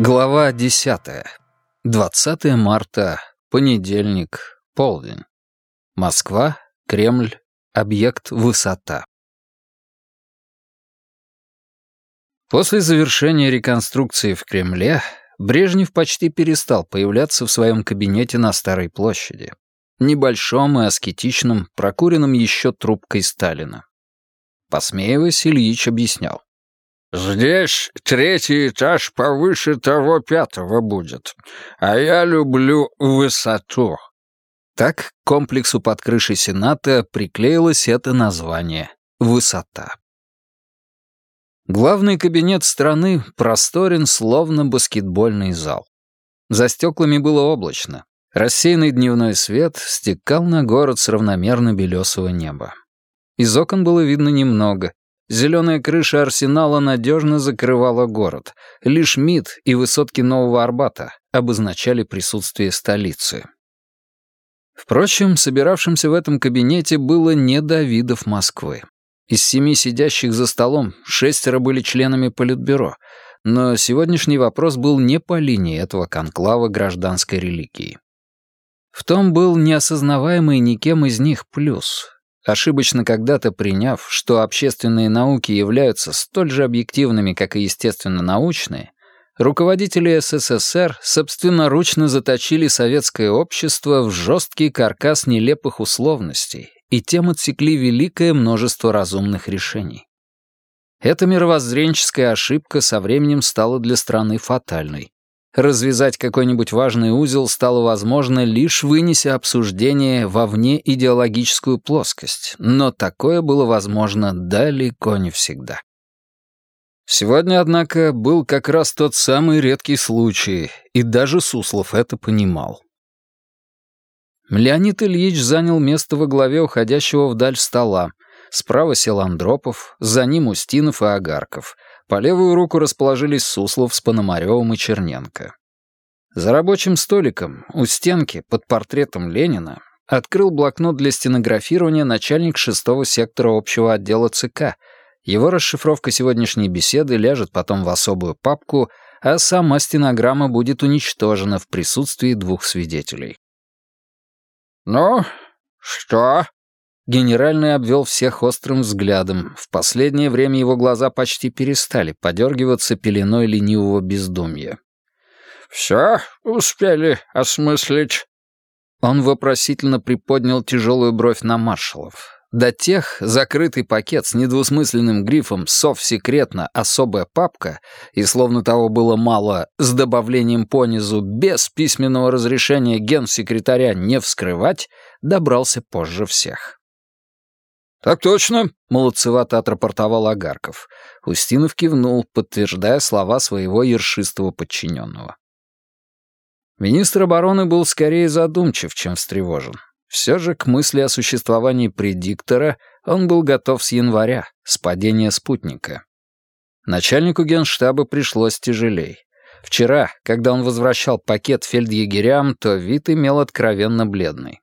Глава 10. 20 марта, понедельник, полдень. Москва, Кремль, объект «Высота». После завершения реконструкции в Кремле Брежнев почти перестал появляться в своем кабинете на Старой площади, небольшом и аскетичном, прокуренном еще трубкой Сталина. Посмеиваясь, Ильич объяснял. «Здесь третий этаж повыше того пятого будет, а я люблю высоту». Так к комплексу под крышей Сената приклеилось это название «Высота». Главный кабинет страны просторен, словно баскетбольный зал. За стеклами было облачно. Рассеянный дневной свет стекал на город с равномерно белесого неба. Из окон было видно немного, Зеленая крыша арсенала надежно закрывала город. Лишь МИД и высотки Нового Арбата обозначали присутствие столицы. Впрочем, собиравшимся в этом кабинете было не Давидов Москвы. Из семи сидящих за столом шестеро были членами Политбюро, но сегодняшний вопрос был не по линии этого конклава гражданской религии. В том был неосознаваемый никем из них плюс ошибочно когда-то приняв, что общественные науки являются столь же объективными, как и естественно-научные, руководители СССР собственноручно заточили советское общество в жесткий каркас нелепых условностей и тем отсекли великое множество разумных решений. Эта мировоззренческая ошибка со временем стала для страны фатальной. Развязать какой-нибудь важный узел стало возможно, лишь вынеся обсуждение во вне идеологическую плоскость, но такое было возможно далеко не всегда. Сегодня, однако, был как раз тот самый редкий случай, и даже Суслов это понимал. Леонид Ильич занял место во главе уходящего вдаль стола. Справа сел Андропов, за ним Устинов и Агарков — по левую руку расположились Суслов с Пономаревым и Черненко. За рабочим столиком, у стенки, под портретом Ленина, открыл блокнот для стенографирования начальник шестого сектора общего отдела ЦК. Его расшифровка сегодняшней беседы ляжет потом в особую папку, а сама стенограмма будет уничтожена в присутствии двух свидетелей. «Ну, что?» Генеральный обвел всех острым взглядом. В последнее время его глаза почти перестали подергиваться пеленой ленивого бездумья. «Все успели осмыслить?» Он вопросительно приподнял тяжелую бровь на маршалов. До тех закрытый пакет с недвусмысленным грифом «Сов секретно. Особая папка» и, словно того было мало, с добавлением понизу «Без письменного разрешения генсекретаря не вскрывать» добрался позже всех. «Так точно», — молодцевато отрапортовал Агарков. Устинов кивнул, подтверждая слова своего ершистого подчиненного. Министр обороны был скорее задумчив, чем встревожен. Все же к мысли о существовании предиктора он был готов с января, с падения спутника. Начальнику генштаба пришлось тяжелей. Вчера, когда он возвращал пакет фельдъегерям, то вид имел откровенно бледный.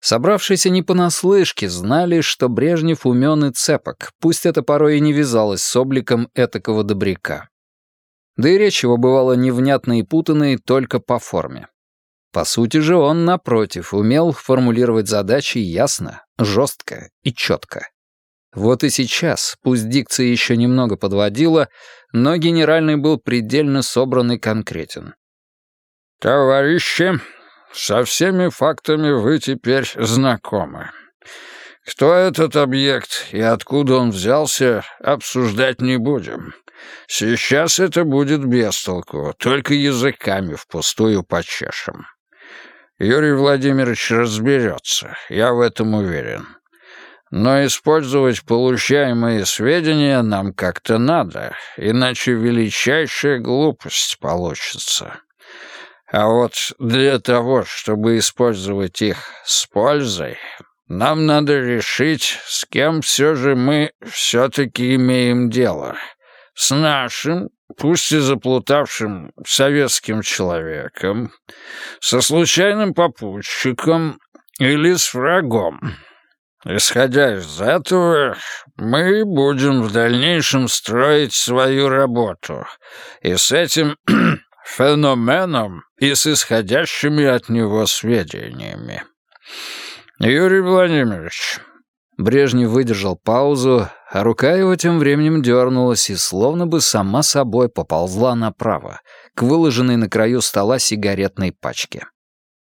Собравшиеся не понаслышке знали, что Брежнев умен и цепок, пусть это порой и не вязалось с обликом этакого добряка. Да и речь его бывала невнятной и путанной только по форме. По сути же он, напротив, умел формулировать задачи ясно, жестко и четко. Вот и сейчас, пусть дикция еще немного подводила, но генеральный был предельно собран и конкретен. «Товарищи, со всеми фактами вы теперь знакомы. Кто этот объект и откуда он взялся, обсуждать не будем. Сейчас это будет без толку, только языками впустую почешем. Юрий Владимирович разберется, я в этом уверен. Но использовать получаемые сведения нам как-то надо, иначе величайшая глупость получится. А вот для того, чтобы использовать их с пользой, нам надо решить, с кем все же мы все-таки имеем дело. С нашим, пусть и заплутавшим советским человеком, со случайным попутчиком или с врагом. исходя из этого, мы будем в дальнейшем строить свою работу. И с этим феноменом и с исходящими от него сведениями. Юрий Владимирович, Брежнев выдержал паузу, а рука его тем временем дернулась и словно бы сама собой поползла направо, к выложенной на краю стола сигаретной пачке.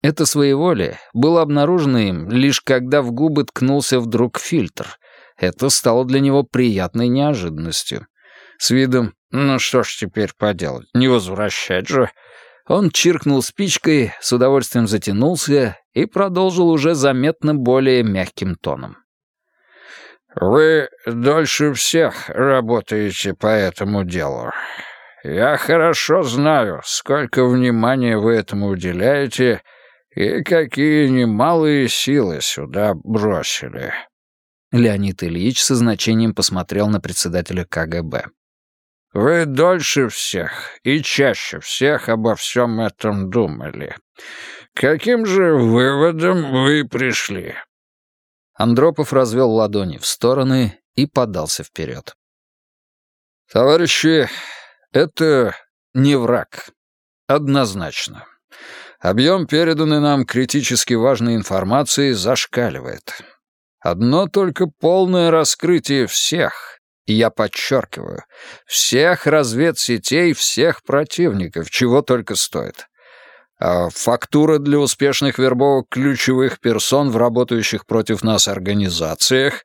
Это своеволие было обнаружено им лишь когда в губы ткнулся вдруг фильтр. Это стало для него приятной неожиданностью. С видом «ну что ж теперь поделать, не возвращать же», он чиркнул спичкой, с удовольствием затянулся и продолжил уже заметно более мягким тоном. «Вы дольше всех работаете по этому делу. Я хорошо знаю, сколько внимания вы этому уделяете и какие немалые силы сюда бросили». Леонид Ильич со значением посмотрел на председателя КГБ. «Вы дольше всех и чаще всех обо всем этом думали. Каким же выводом вы пришли?» Андропов развел ладони в стороны и подался вперед. «Товарищи, это не враг. Однозначно. Объем переданной нам критически важной информации зашкаливает. Одно только полное раскрытие всех, и я подчеркиваю, всех разведсетей всех противников, чего только стоит. А фактура для успешных вербовок ключевых персон в работающих против нас организациях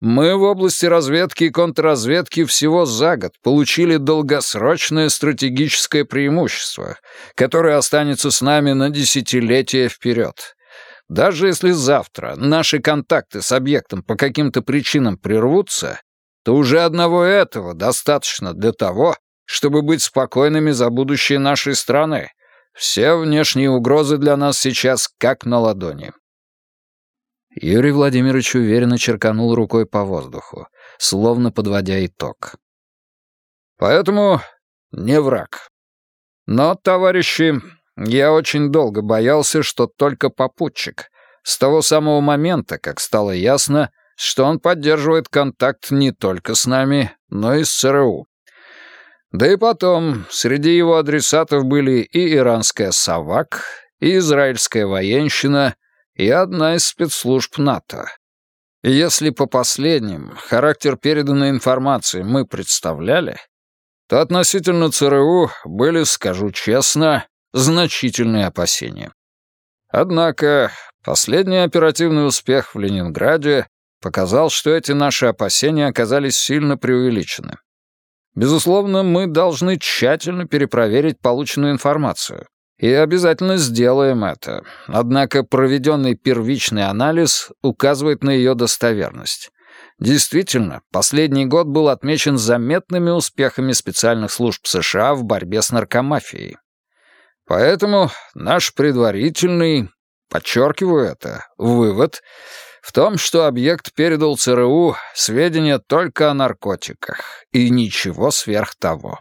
мы в области разведки и контрразведки всего за год получили долгосрочное стратегическое преимущество, которое останется с нами на десятилетия вперед. Даже если завтра наши контакты с объектом по каким-то причинам прервутся, то уже одного этого достаточно для того, чтобы быть спокойными за будущее нашей страны, все внешние угрозы для нас сейчас как на ладони». Юрий Владимирович уверенно черканул рукой по воздуху, словно подводя итог. «Поэтому не враг. Но, товарищи, я очень долго боялся, что только попутчик. С того самого момента, как стало ясно, что он поддерживает контакт не только с нами, но и с ЦРУ. Да и потом, среди его адресатов были и иранская «Савак», и израильская военщина, и одна из спецслужб НАТО. Если по последним характер переданной информации мы представляли, то относительно ЦРУ были, скажу честно, значительные опасения. Однако последний оперативный успех в Ленинграде показал, что эти наши опасения оказались сильно преувеличены. Безусловно, мы должны тщательно перепроверить полученную информацию. И обязательно сделаем это. Однако проведенный первичный анализ указывает на ее достоверность. Действительно, последний год был отмечен заметными успехами специальных служб США в борьбе с наркомафией. Поэтому наш предварительный, подчеркиваю это, вывод — в том, что объект передал ЦРУ сведения только о наркотиках и ничего сверх того.